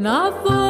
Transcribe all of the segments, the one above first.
Nothing.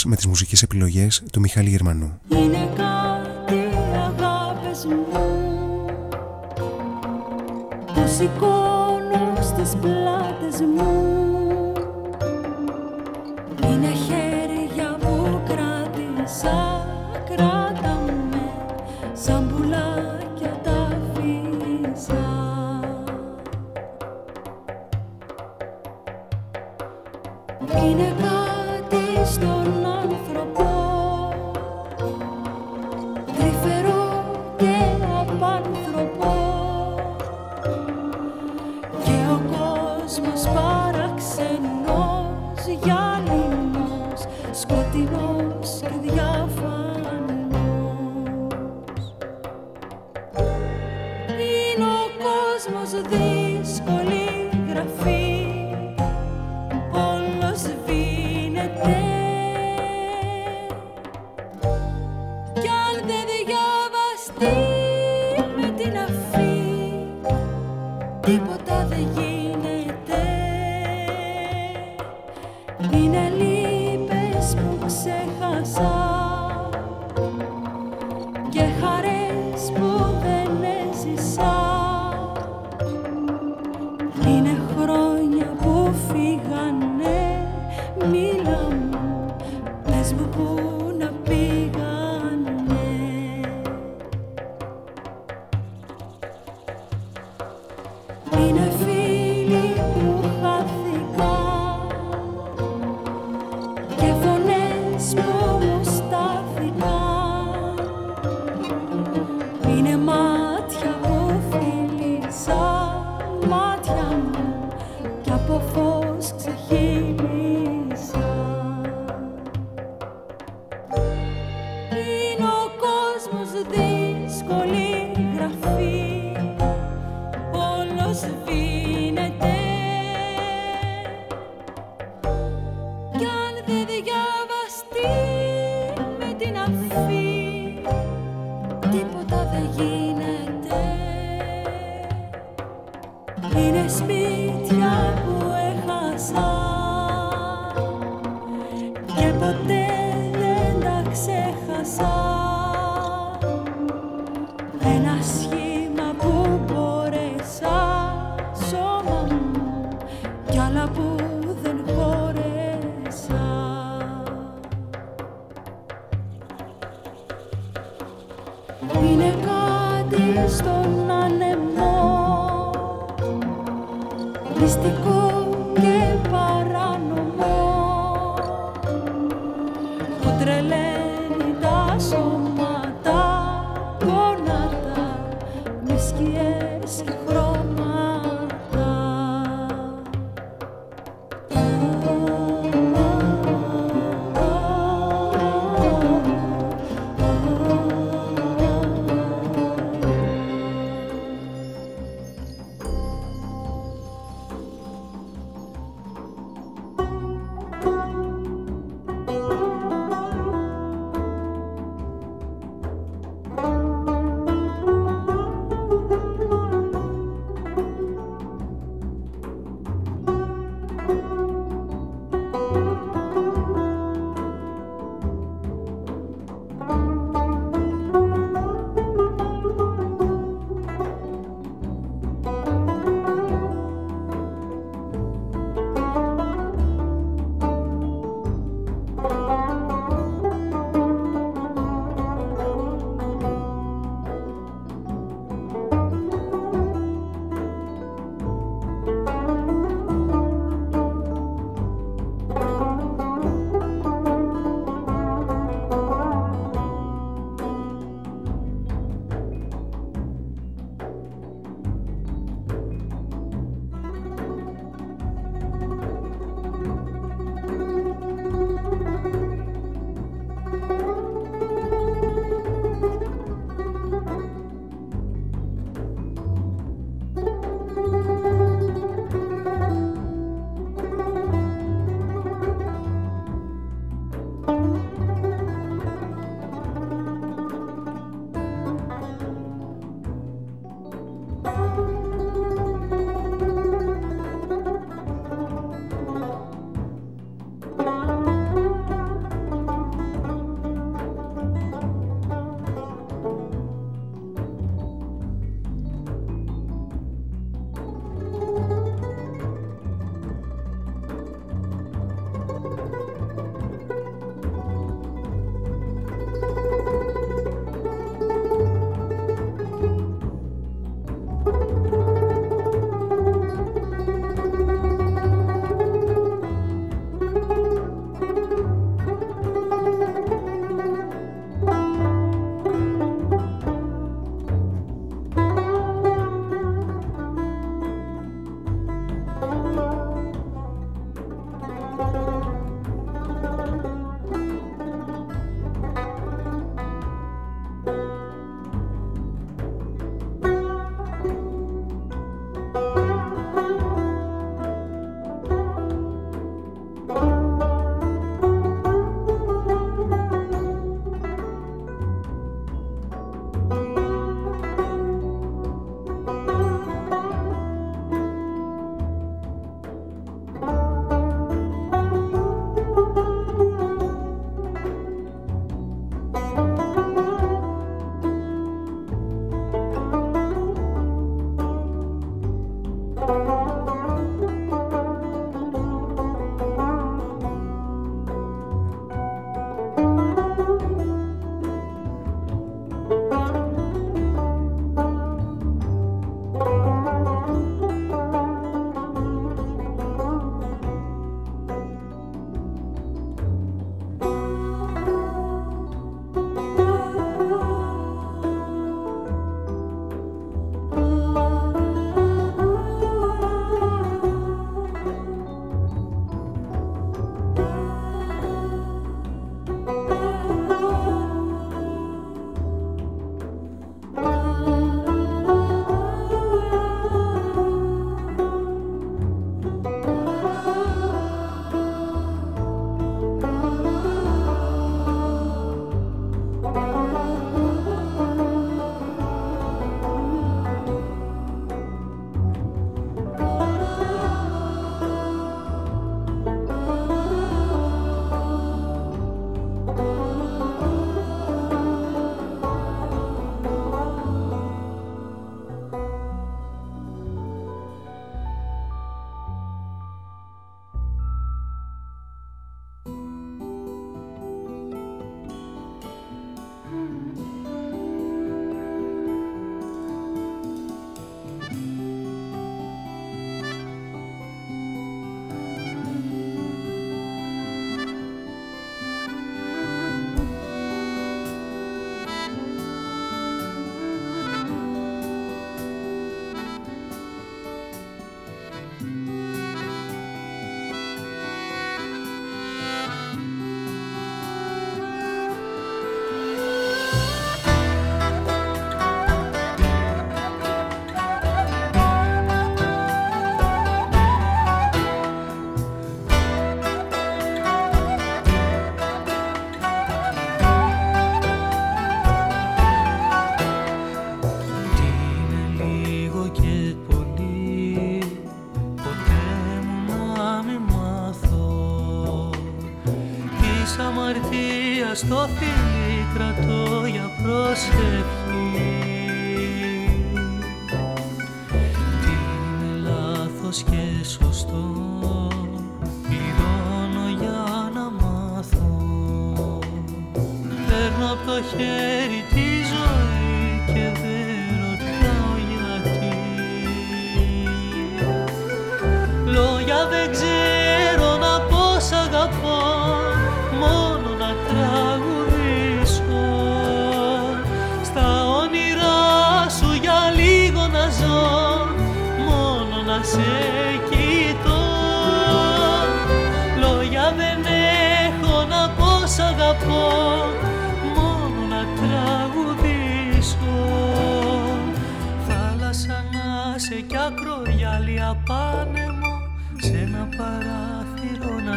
Μουσικές με τις μουσικές επιλογές του Μιχάλη Γερμανού. Είναι κάτι αγάπες μου που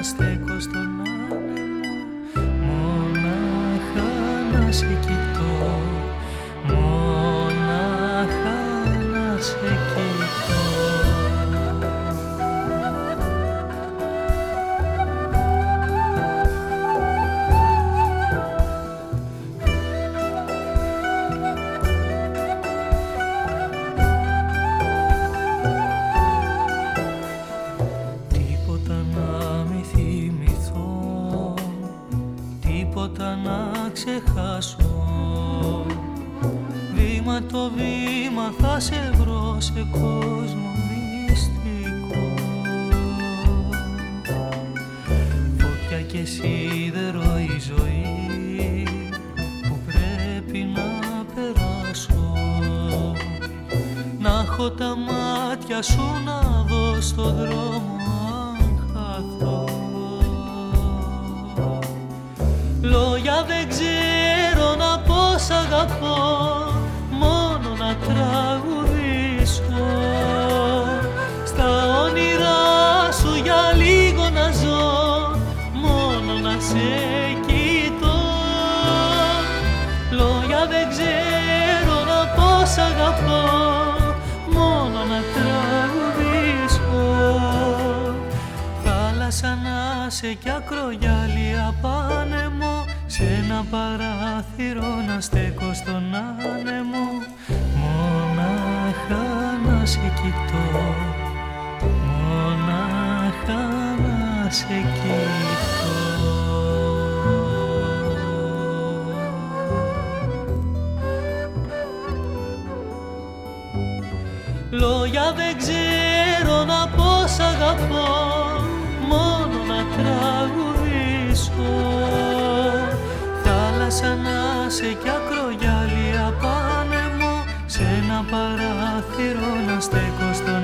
stay close to me. Κοσμομυστικό, φωτιά και σίδερο η ζωή που πρέπει να περάσω, να έχω τα μάτια σου να δω στο δρόμο. Σε κι ακρογιάλια πάνεμο σε ένα παράθυρο να στέκω στον άνεμο. Μονάχα να σε κοιτώ Μονάχα να σε κοιτώ. Λόγια δεν ξέρω να πω σ' αγαπώ. σε κι ακρογιάλια πάνε μου Σ' ένα παράθυρο να στέκω στον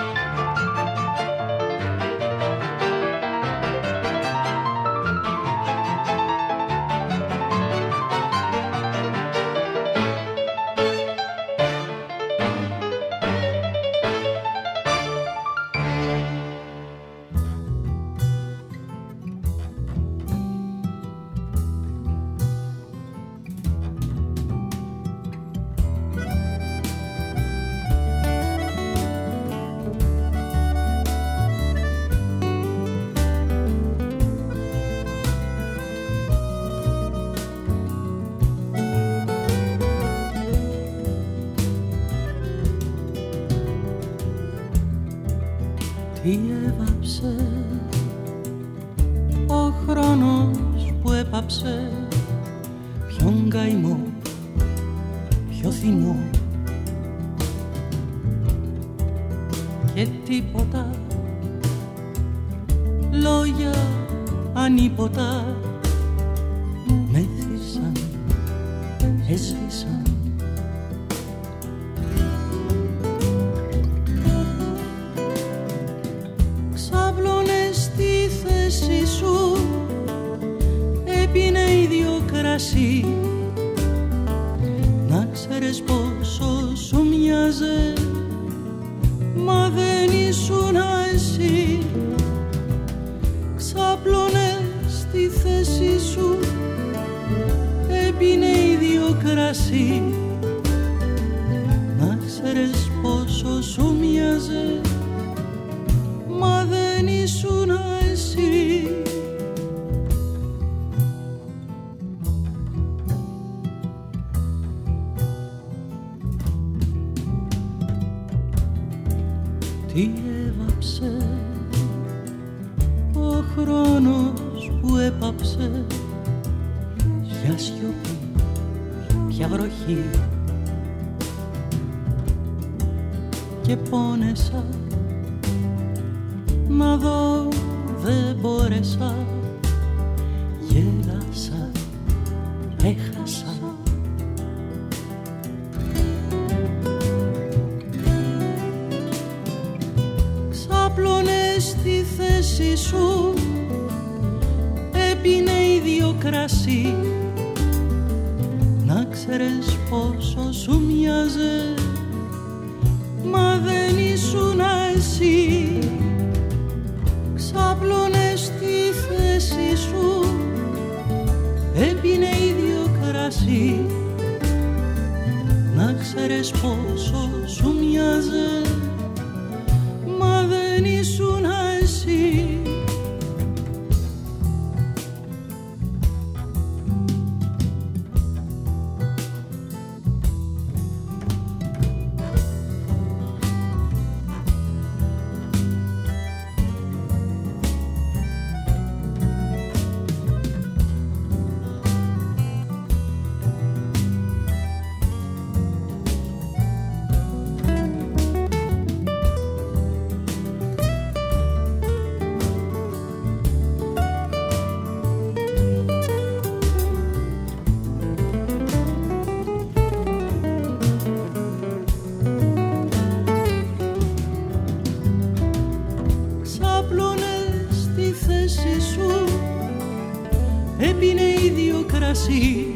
έπινε ίδιο κρασί.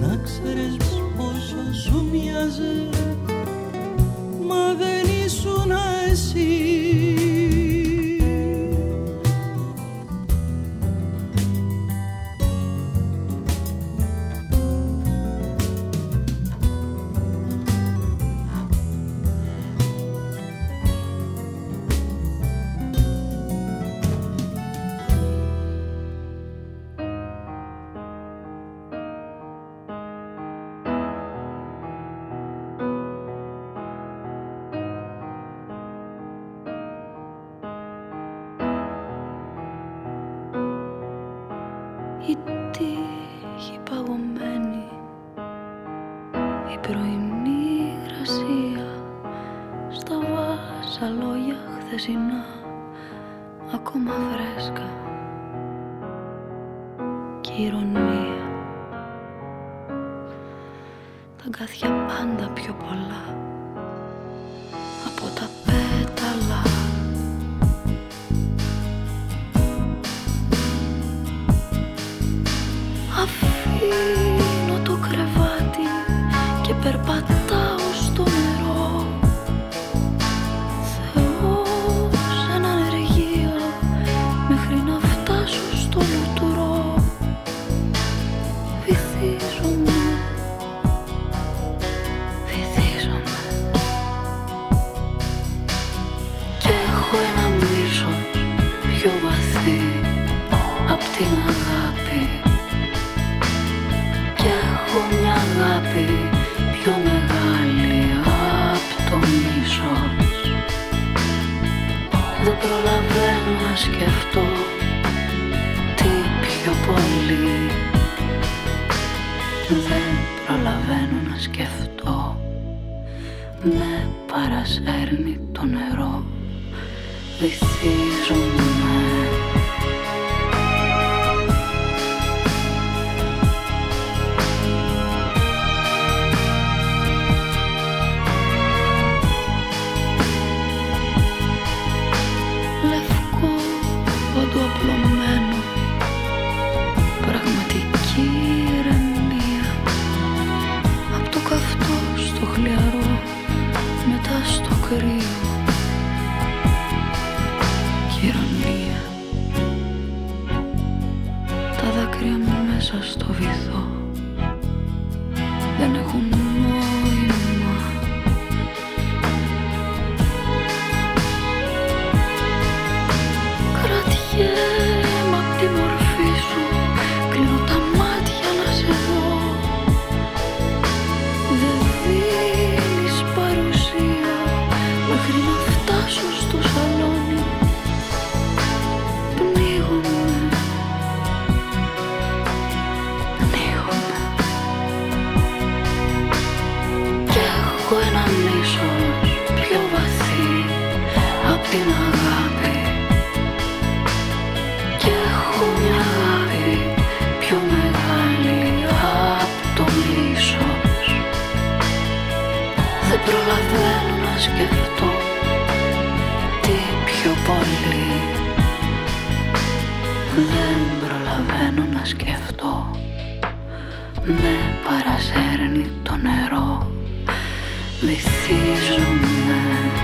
Να ξέρεις πόσο σου μοιάζε Μα δεν ήσουν εσύ. Δεν προλαβαίνω να σκεφτώ. Με παρασέρνει το νερό. Βυθίζομαι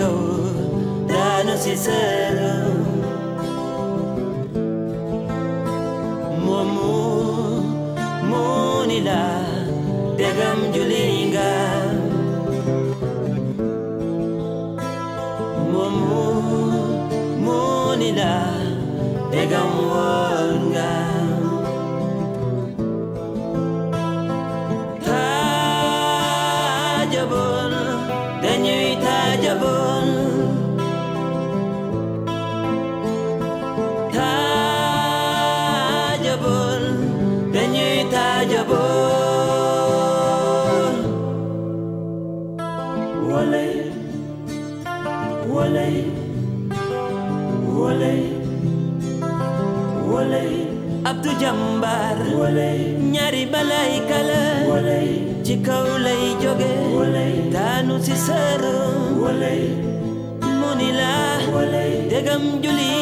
go. La noce balay kala ci kaw lay jóge daanu si sër mu ni la dëgam juli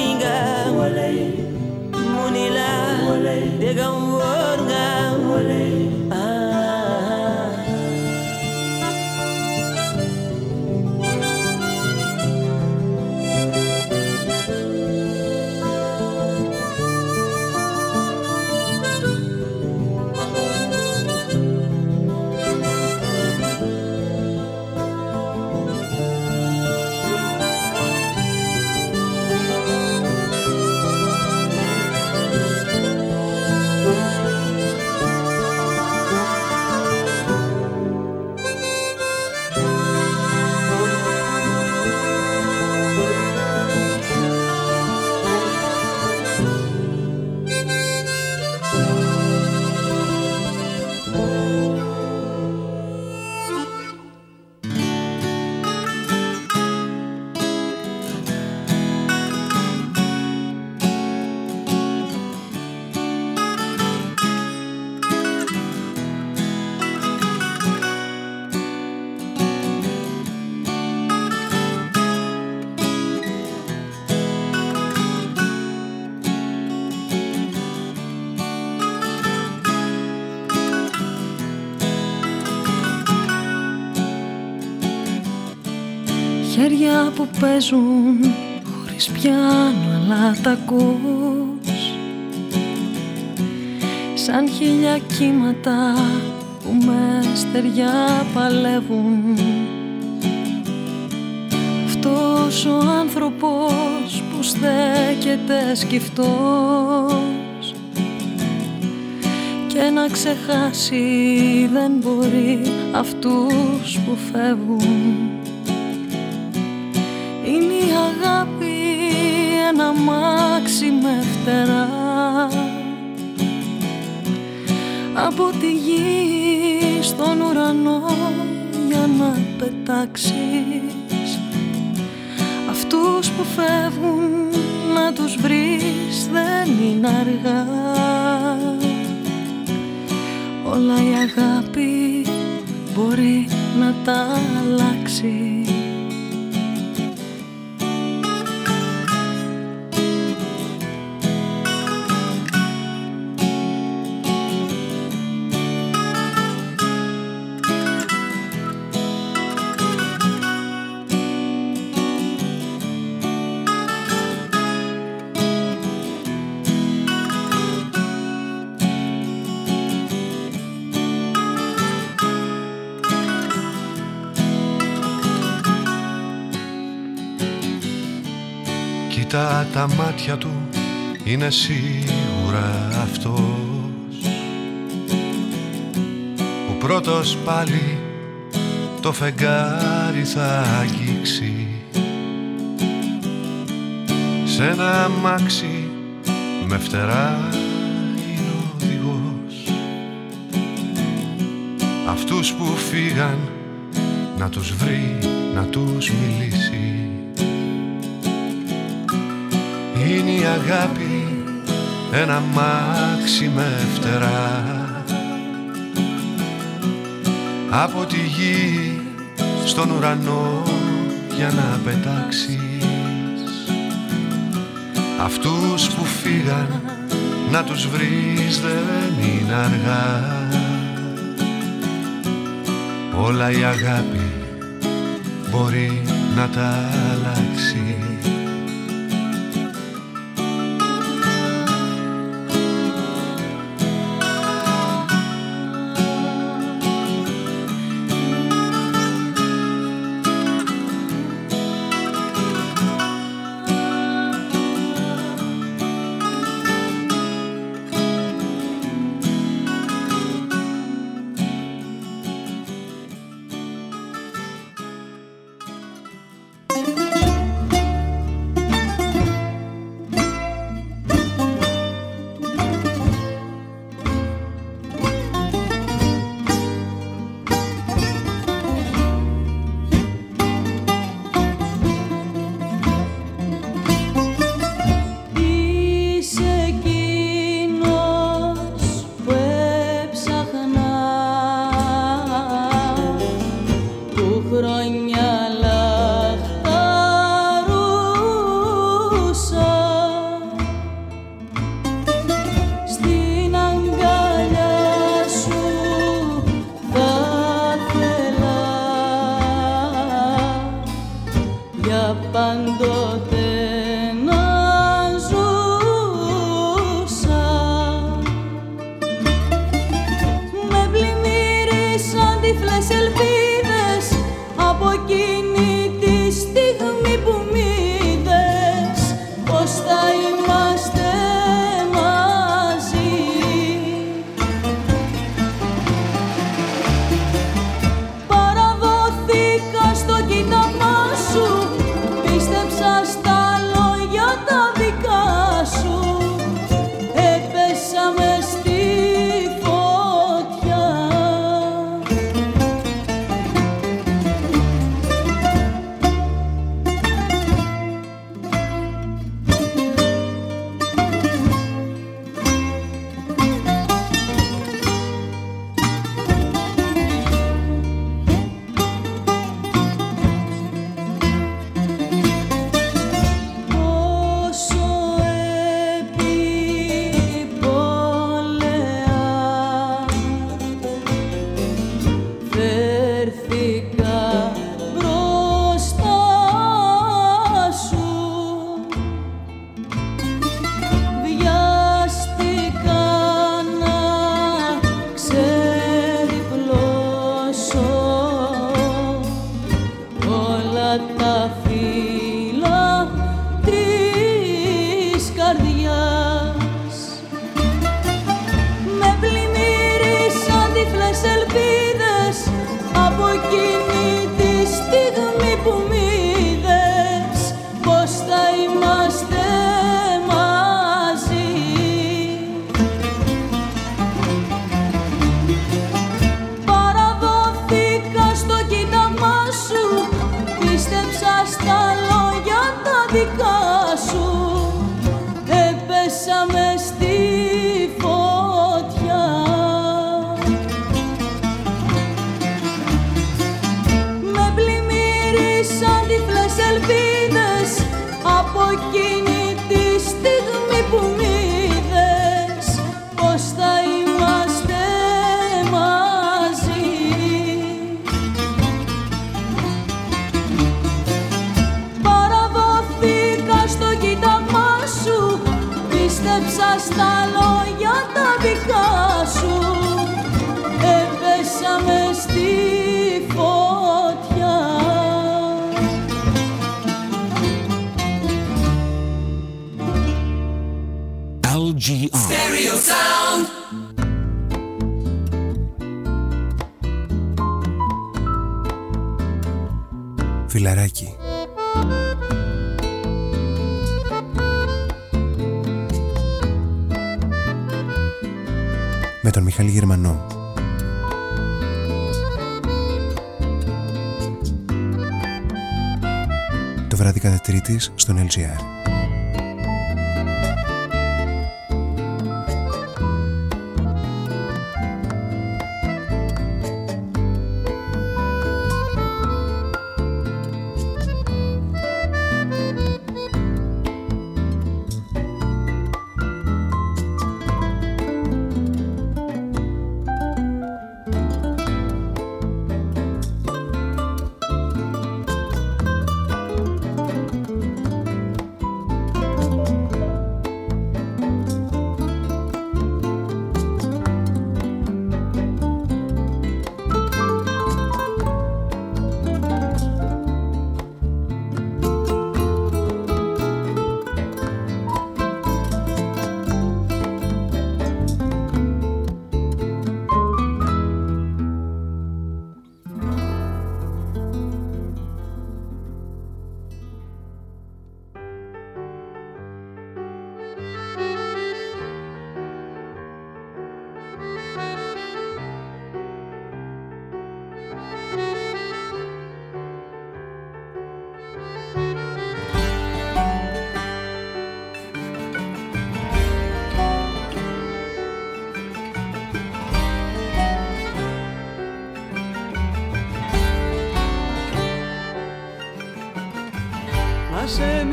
παίζουν χωρίς πιάνο αλλά τα ακούς. Σαν χίλια κύματα που με στεριά παλεύουν. Αυτός ο άνθρωπος που στέκεται σκυφτός. Κι και να ξεχάσει δεν μπορεί αυτούς που φεύγουν με φτερά από τη γη στον ουρανό για να πετάξεις. Αυτούς που φεύγουν να τους βρεις δεν είναι αργά. Όλα η αγάπη μπορεί να τα αλλάξει τα μάτια του είναι σίγουρα αυτός. Που πρώτος πάλι το φεγγάρι θα αγγίξει. Σε ένα αμάξι με φτερά είναι ο οδηγός. Αυτούς που φύγαν να τους βρει, να τους μιλήσει είναι η αγάπη ένα μάξι με φτερά. Από τη γη στον ουρανό για να πετάξεις. Αυτούς που φύγαν να τους βρεις δεν είναι αργά. Όλα η αγάπη μπορεί να τα αλλάξει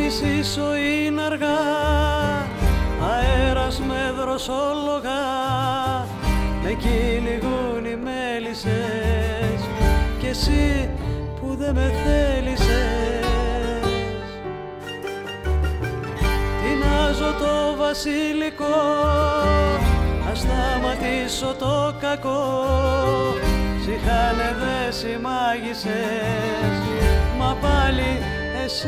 ζήσω είναι αργά. Αέρας με δροσόλογα με κυνηγούν οι μέλισσες. Κι εσύ που δεν με θέλησες. Τεινάζω το βασιλικό να σταματήσω το κακό. Συχάνε δε συμμάγησες μα πάλι εσύ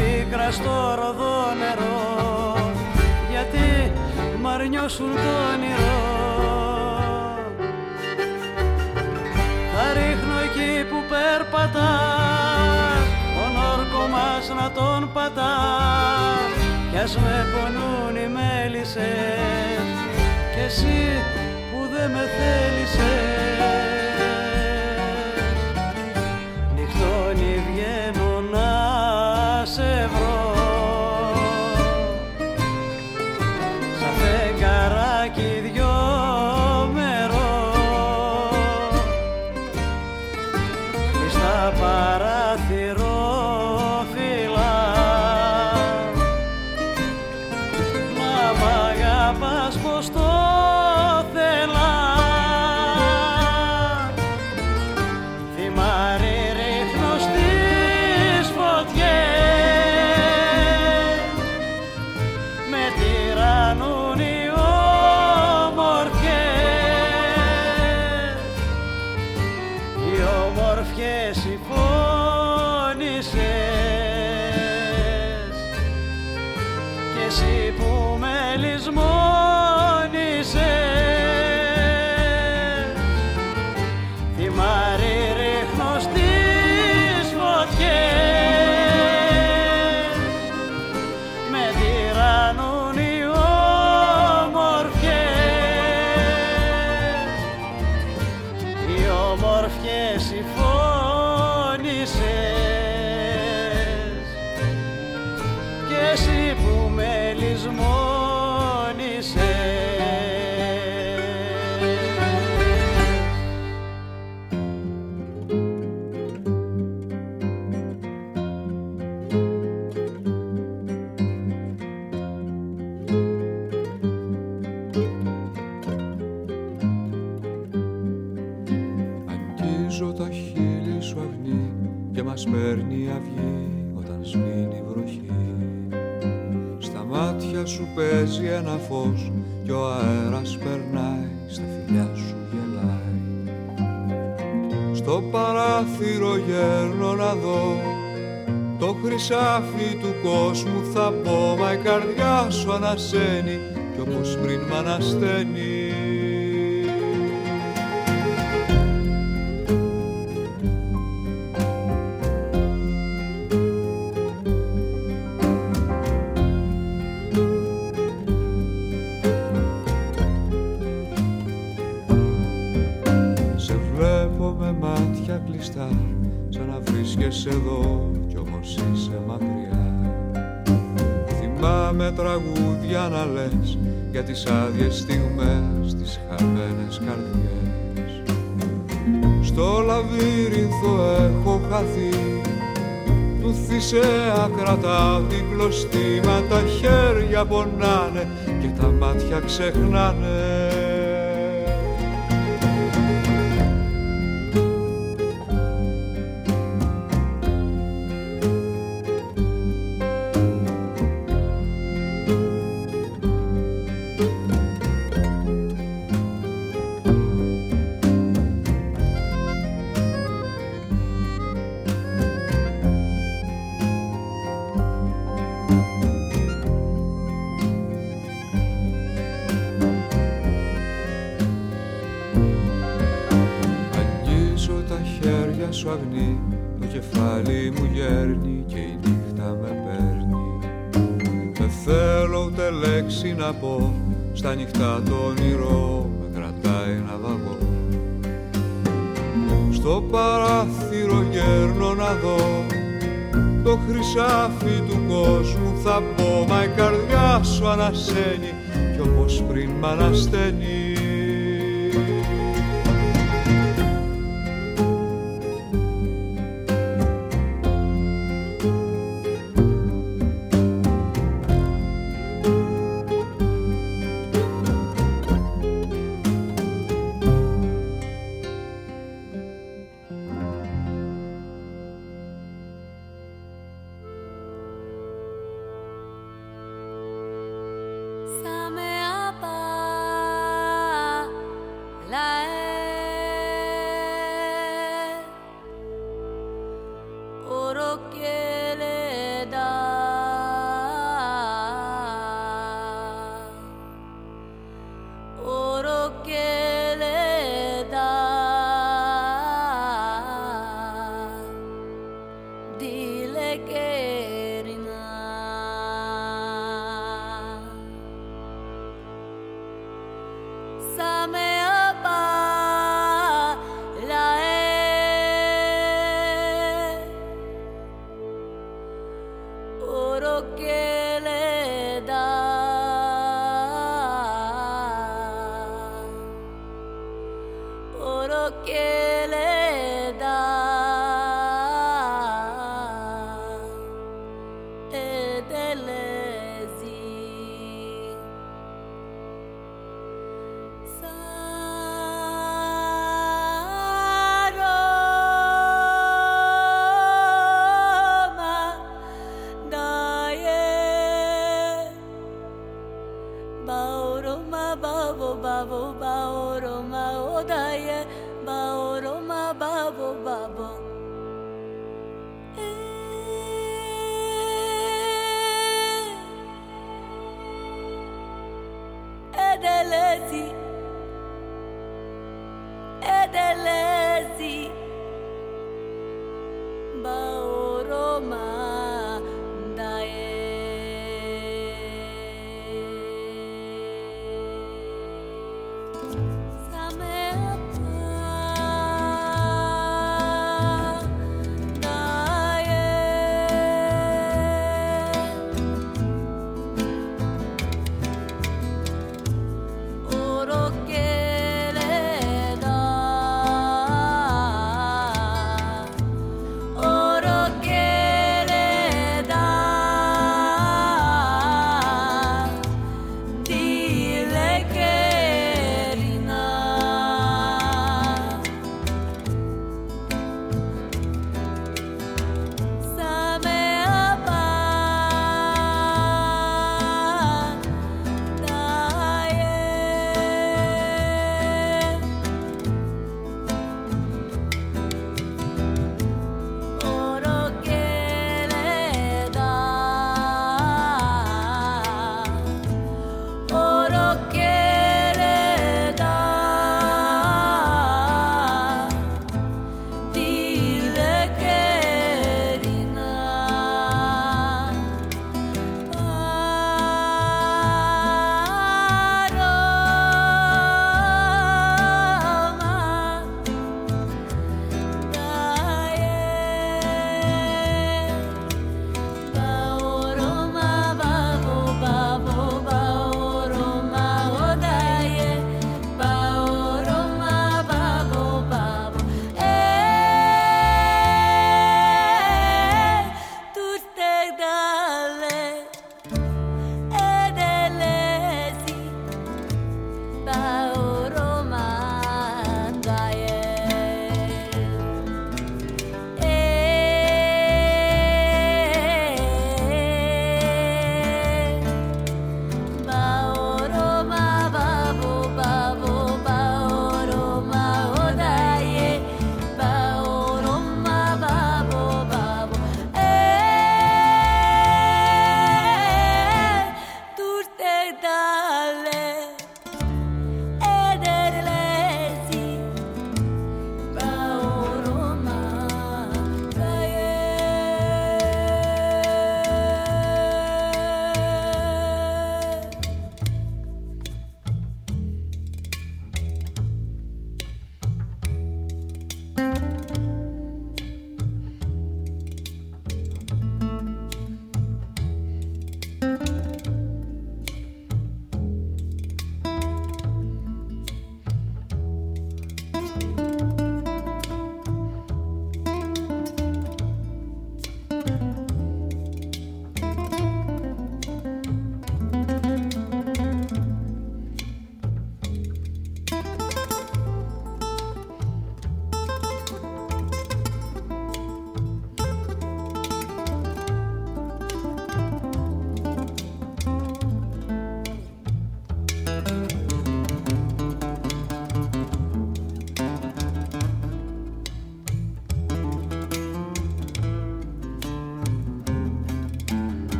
πίκρα στο ροδό νερό. Γιατί μ' αρνιώσουν το όνειρο. Θα ρίχνω εκεί που περπατά τον όρκο μας να τον πατά. Κι ας με πονούν οι μέλισσες κι εσύ που δεν με θέλησες καρδιά σου ανασένει κι όπως πριν μ' ανασταίνει ξεχνάνε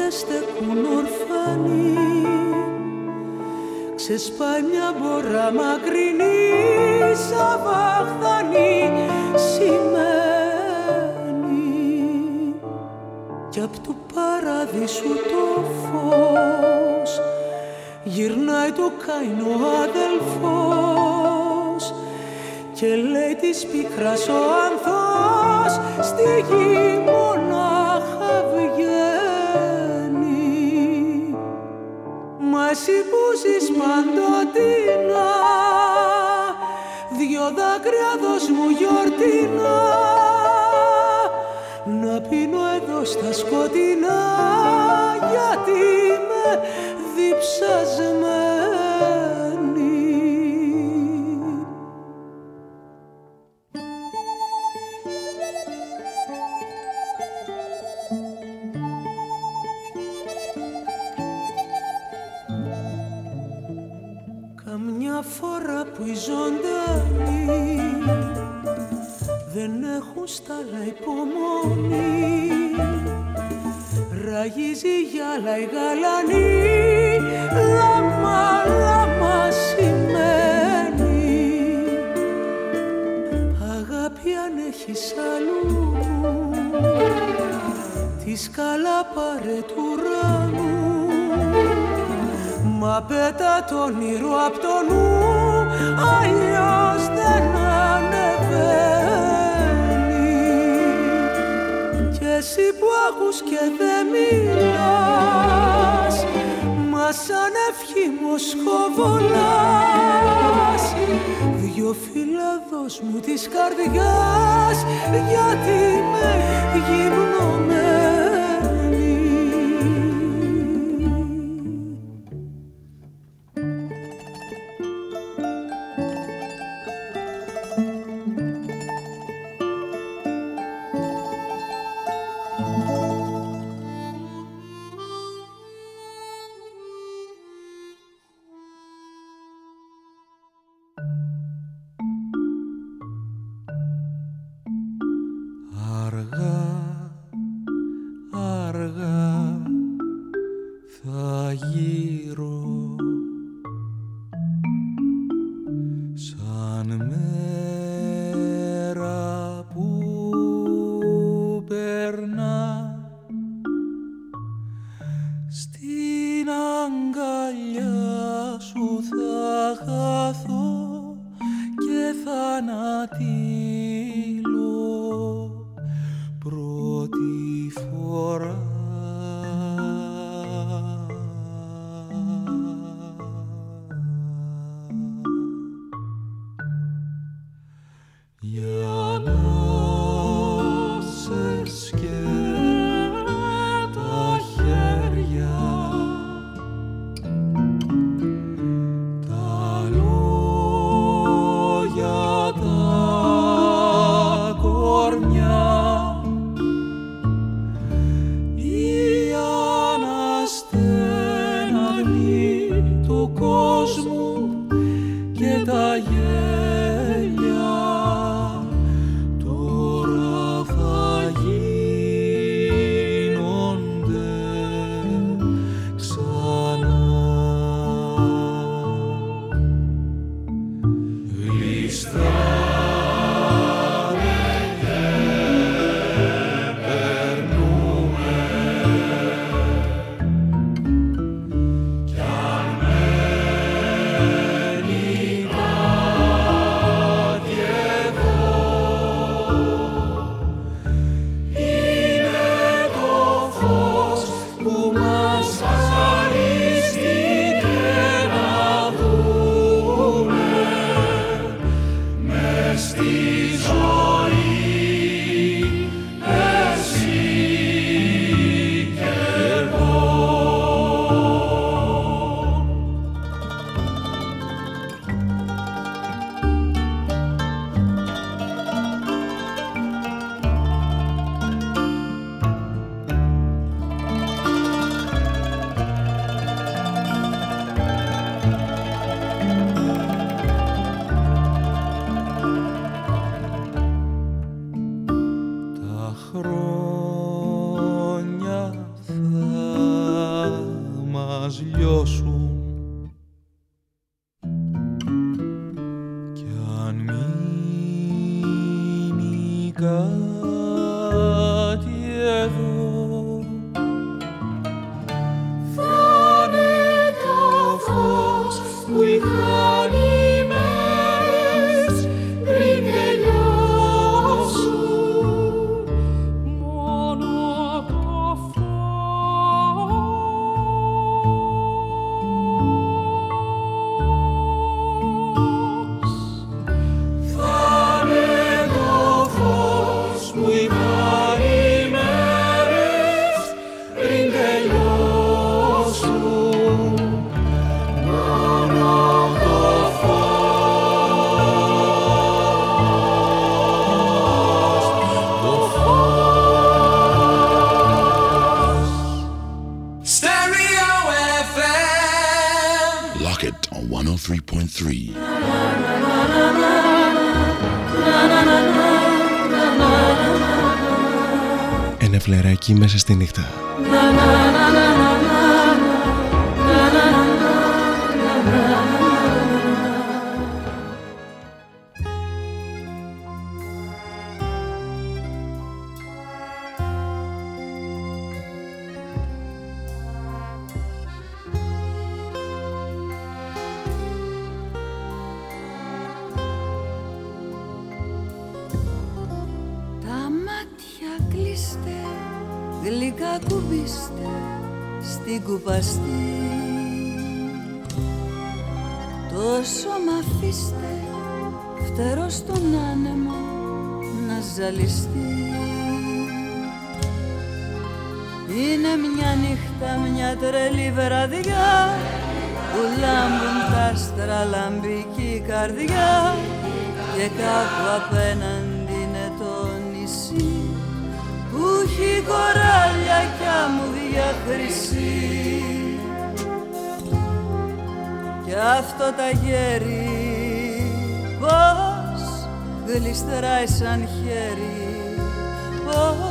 δεν στεκούν ορφανοί. Ξεσπάει μια μπορά μακρινή σαν βαχθανή σημαίνει. Κι απ' του παραδείσου το φως γυρνάει το καημό αδελφός και λέει της πικράς ο ανθός στη γη μου παντοτινά δυο δάκρυα δώσ' μου γιορτινά. Να πίνω εδώ στα σκοτεινά. Φλεράκι Είναι μια νύχτα, μια τρελή βραδιά. Που λάμπουν τα άστρα, λαμπική καρδιά. Και κάπου απέναντι είναι το νησί. Που έχει κοράλια κι αμμουδιά χρυσή. Κι αυτό τα γέρι πως γλιστεράει σαν χέρι. Πως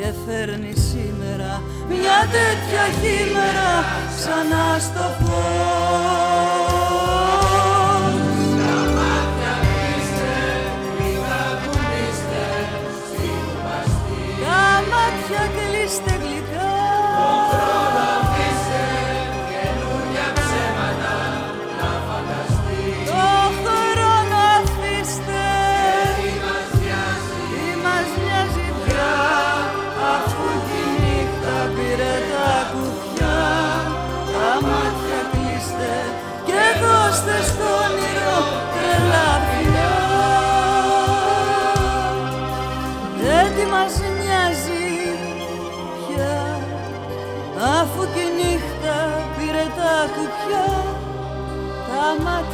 και φέρνει σήμερα μια τέτοια χήμερα ξανά στο φως τα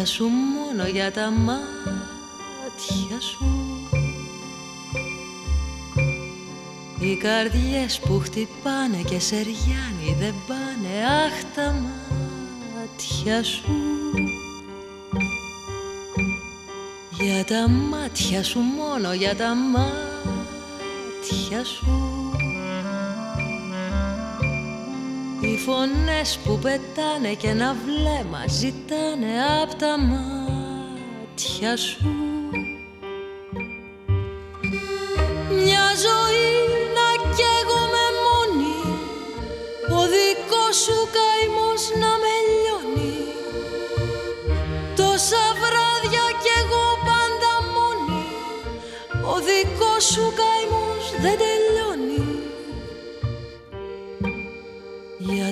μάτια σου μόνο για τα μάτια σου. Οι καρδιές που χτυπάνε και σεριάνι δεν πάνε Αχ τα μάτια σου. Για τα μάτια σου μόνο για τα μάτια σου φωνές που πετάνε και ένα βλέμμα ζητάνε απ' τα μάτια σου. Μια ζωή να καίγομαι μόνη Ο δικός σου καημός να με λιώνει. Τόσα βράδια κι εγώ πάντα μόνη Ο δικός σου καημός δεν τελειώνει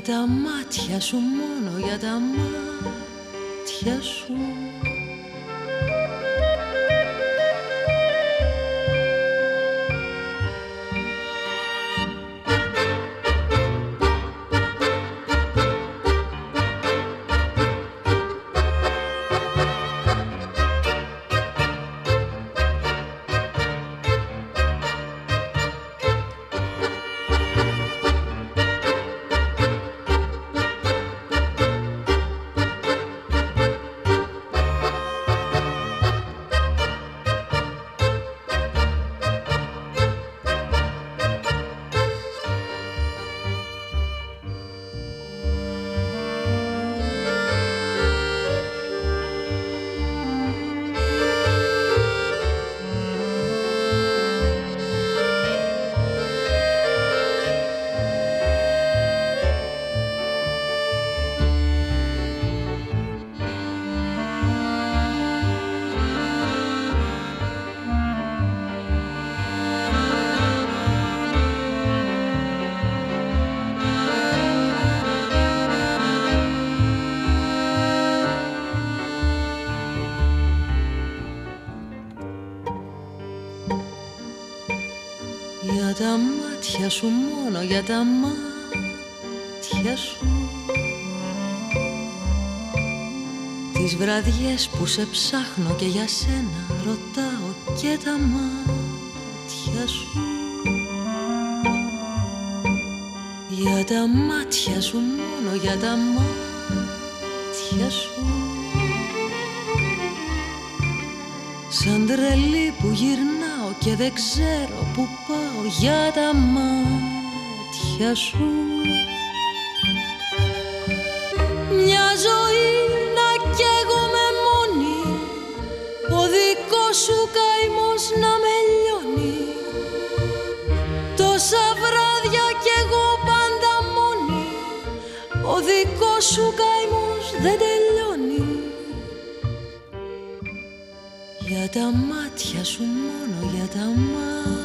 τα μάτια σου μόνο για τα μάτια σου σου μόνο για τα μάτια σου. Τις βραδιές που σε ψάχνω και για σένα ρωτάω και τα μάτια σου. Για τα μάτια σου μόνο για τα μάτια σου. Σαν τρελή που γυρνάω και δεν ξέρω που πάω για τα μάτια σου. Μια ζωή να καίγομαι μόνη Ο δικός σου καημός να με λιώνει. Τόσα βράδια κι εγώ πάντα μόνη Ο δικός σου καημός δεν τελειώνει. Για τα μάτια σου μόνο για τα μάτια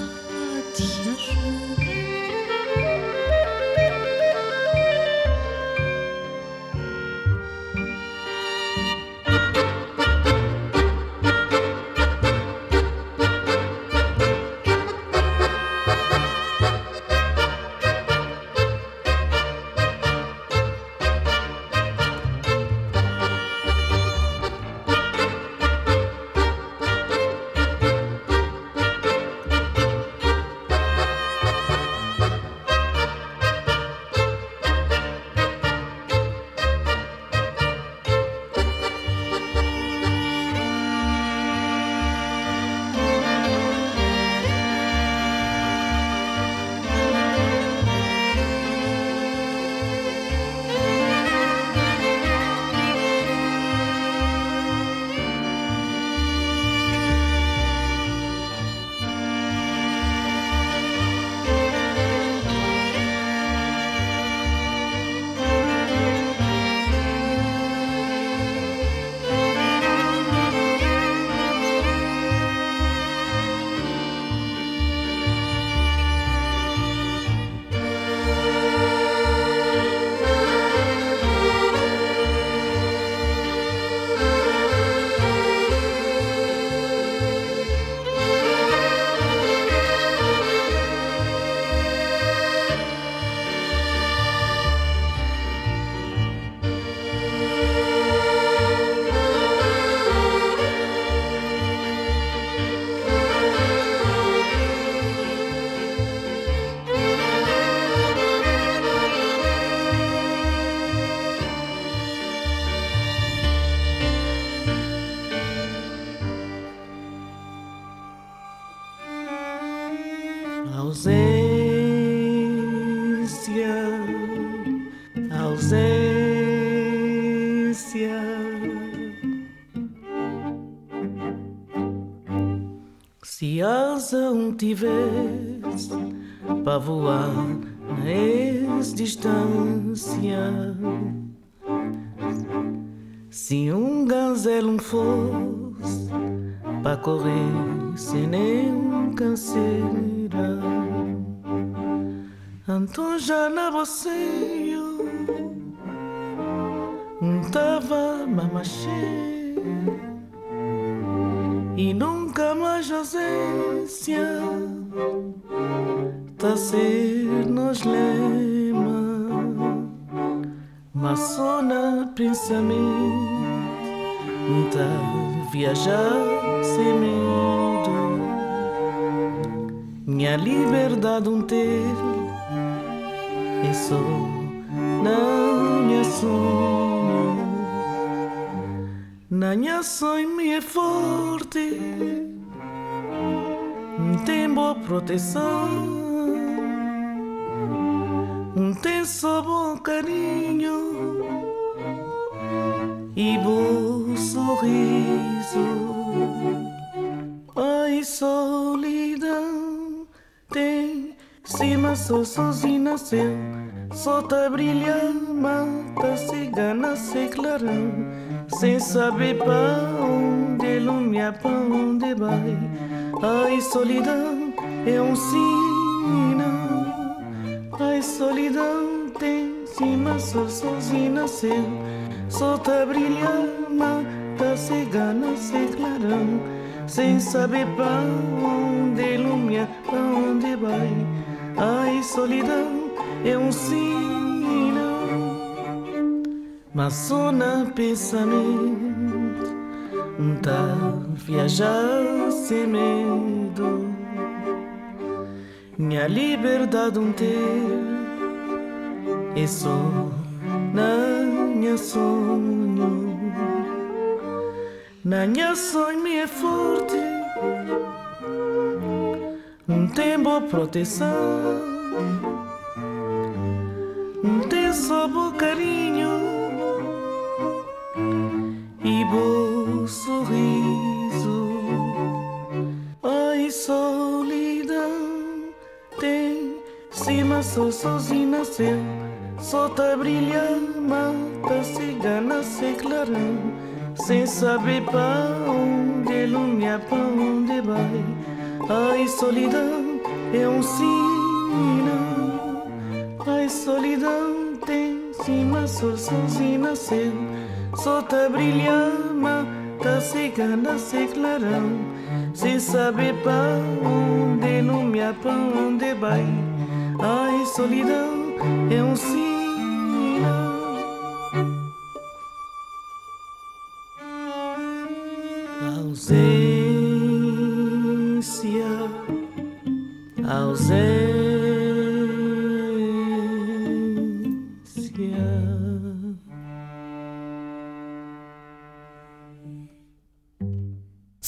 tiveres para voar na tens distância. Se um gazelo fosse para correr sem nenhum canseira, então já na você tava mamachê e nunca José, jazência Tacer-nos lema Maçona pensamento está viajar sem medo Minha liberdade um ter e só na minha sonha Na Nanha sonha me é forte tem boa proteção tem só bom carinho e bom sorriso. Ai, solidão tem cima só sozinho nasceu. Só tá brilhando, mata cigana, se clarão. Sem saber pra onde lumia, pra onde vai. Ai, solidão é um sinal. Ai, solidão tem cima, só sozinho nasceu. Só tá brilhando, tá cigana, sem clarão. Sem saber pra onde lumia, pra onde vai. Ai, solidão é um sinal. Mas só na pensamento, tá viajar sem medo. Minha liberdade um ter é só na minha sonho Na minha sonho me é forte Não tem boa proteção só bom carinho E bom sorriso. Ai, solidão tem cima só sozinho nasceu. Só tá brilhando, mata cigana sem clarão Sem saber pra onde lumia, pra onde vai. Ai, solidão é um sinal Ai, solidão tem cima só sozinho nasceu Só tá brilhando, mata cigana sem clarão sem saber pra onde lumia, pra onde vai. Ai, solidão é um sinal. Ausência, ausência.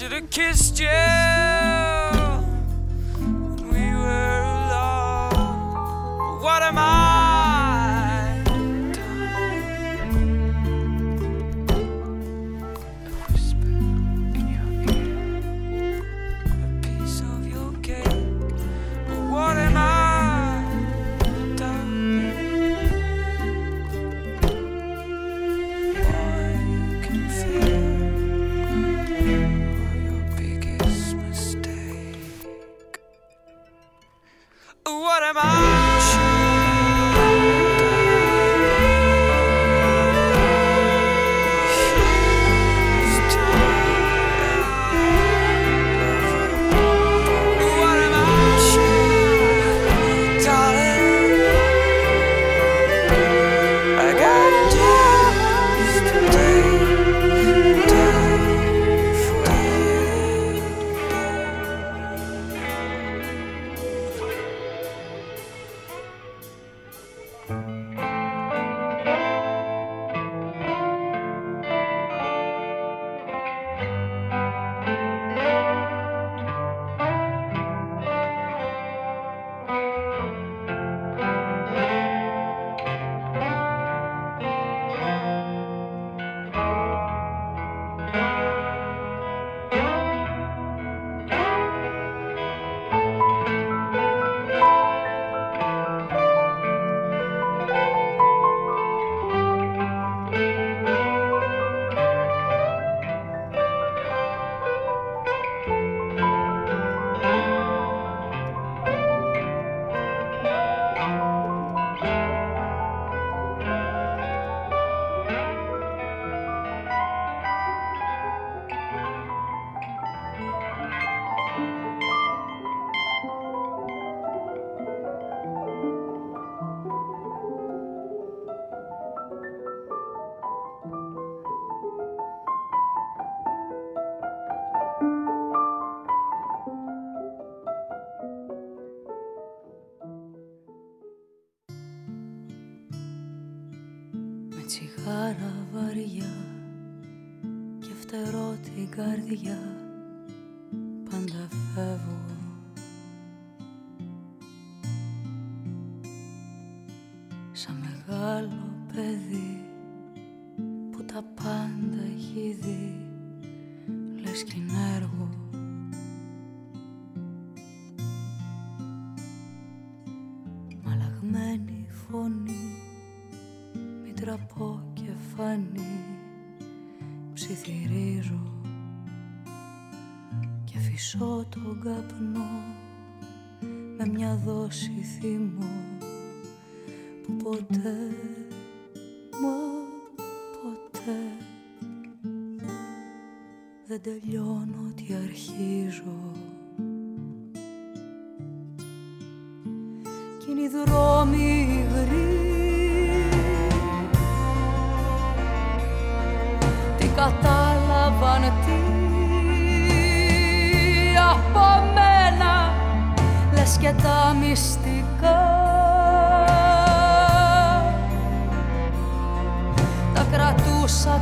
Should have kissed you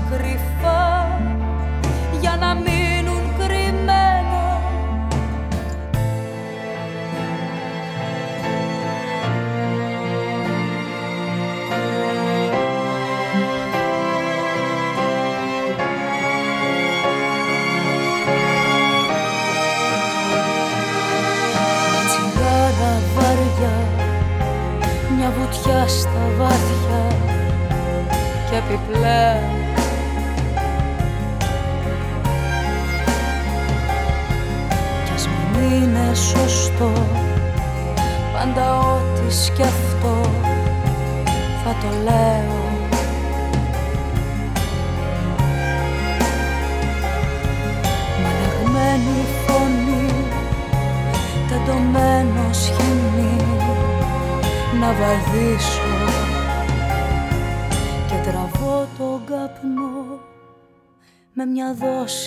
sacrifício.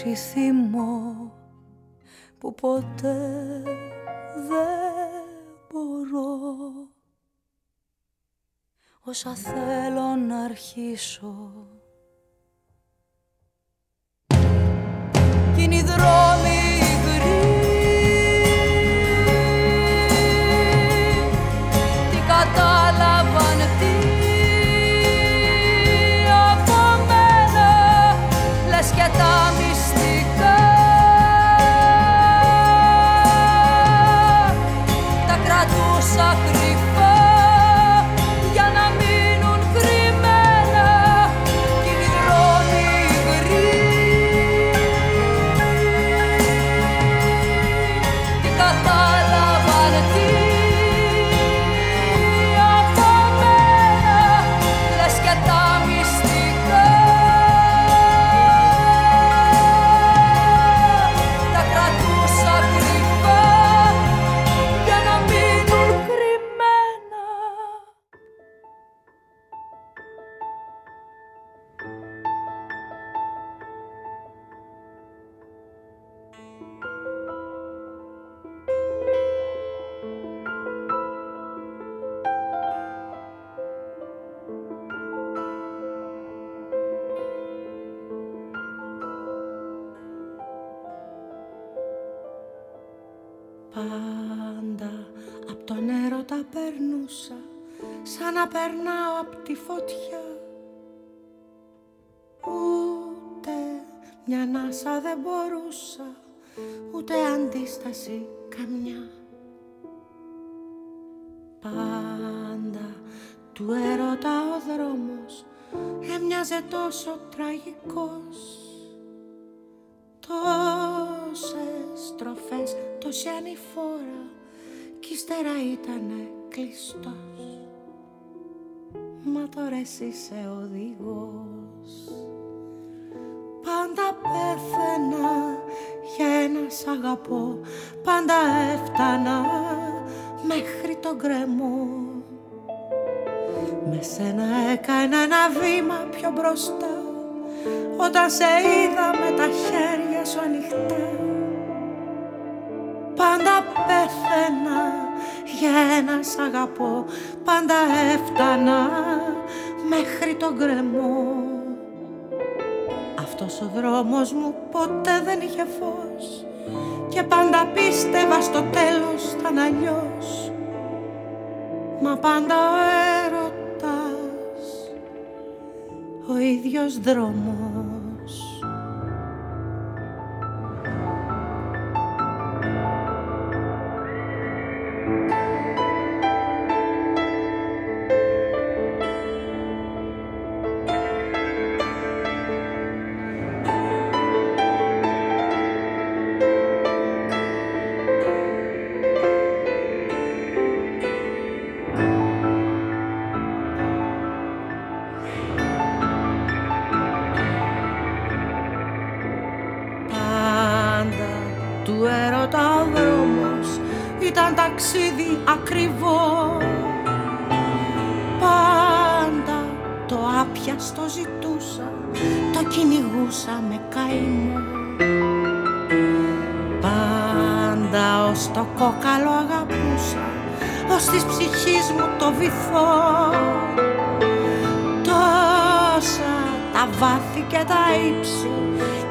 Δόση θυμό που ποτέ δεν μπορώ. Όσα θέλω να αρχίσω. Κι είναι οι δρόμοι να περνάω από τη φωτιά. Ούτε μια νάσα δεν μπορούσα ούτε αντίσταση καμιά. Πάντα του έρωτα ο δρόμος έμοιαζε τόσο τραγικός. Τόσες στροφές, τόση ανηφόρα κι ύστερα ήτανε κλειστός Μα τώρα εσύ είσαι οδηγός. Πάντα πέθαινα για ένα σ' αγαπώ. Πάντα έφτανα μέχρι τον κρεμό. Με σένα έκανα ένα βήμα πιο μπροστά. Όταν σε είδα με τα χέρια σου ανοιχτά. Πάντα πέθαινα για ένα σ' αγαπώ πάντα έφτανα μέχρι τον κρεμό. Αυτός ο δρόμος μου ποτέ δεν είχε φως και πάντα πίστευα στο τέλος θα αλλιώς. Μα πάντα ο έρωτας ο ίδιος δρόμος μου το βυθό Τόσα τα βάθη και τα ύψη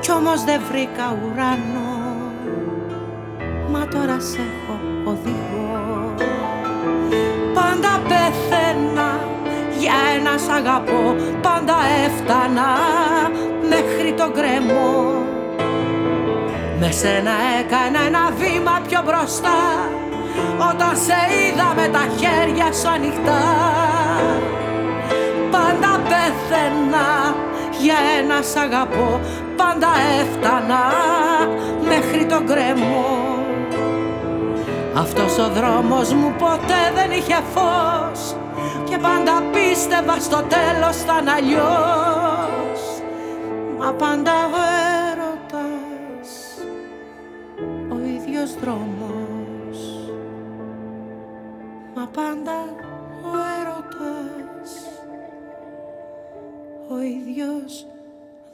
κι όμως δεν βρήκα ουρανό. Μα τώρα σε έχω οδηγό. Πάντα πέθαινα για ένα σ' αγαπώ Πάντα έφτανα μέχρι τον κρεμό Με σένα έκανα ένα βήμα πιο μπροστά Όταν σε είδα με τα χέρια σου ανοιχτά. Πάντα πέθαινα για ένα σ' αγαπώ Πάντα έφτανα μέχρι τον κρεμό αυτός ο δρόμος μου ποτέ δεν είχε φως και πάντα πίστευα στο τέλος θα αλλιώς. Μα πάντα ο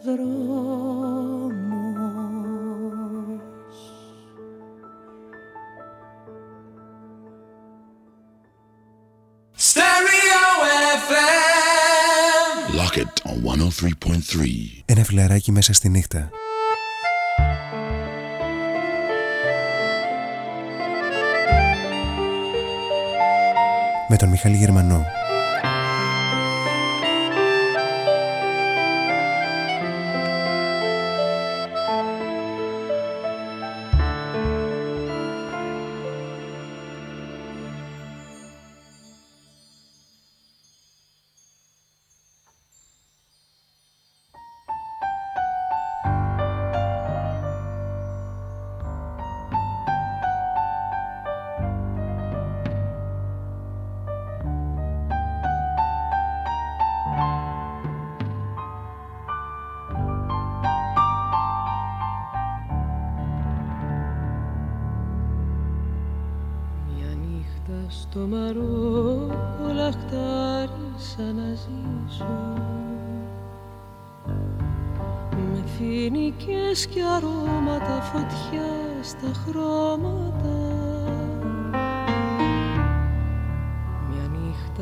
δρόμος on 103.3. Ένα φιλαράκι μέσα στη νύχτα. Με τον Μιχάλη Γερμανό.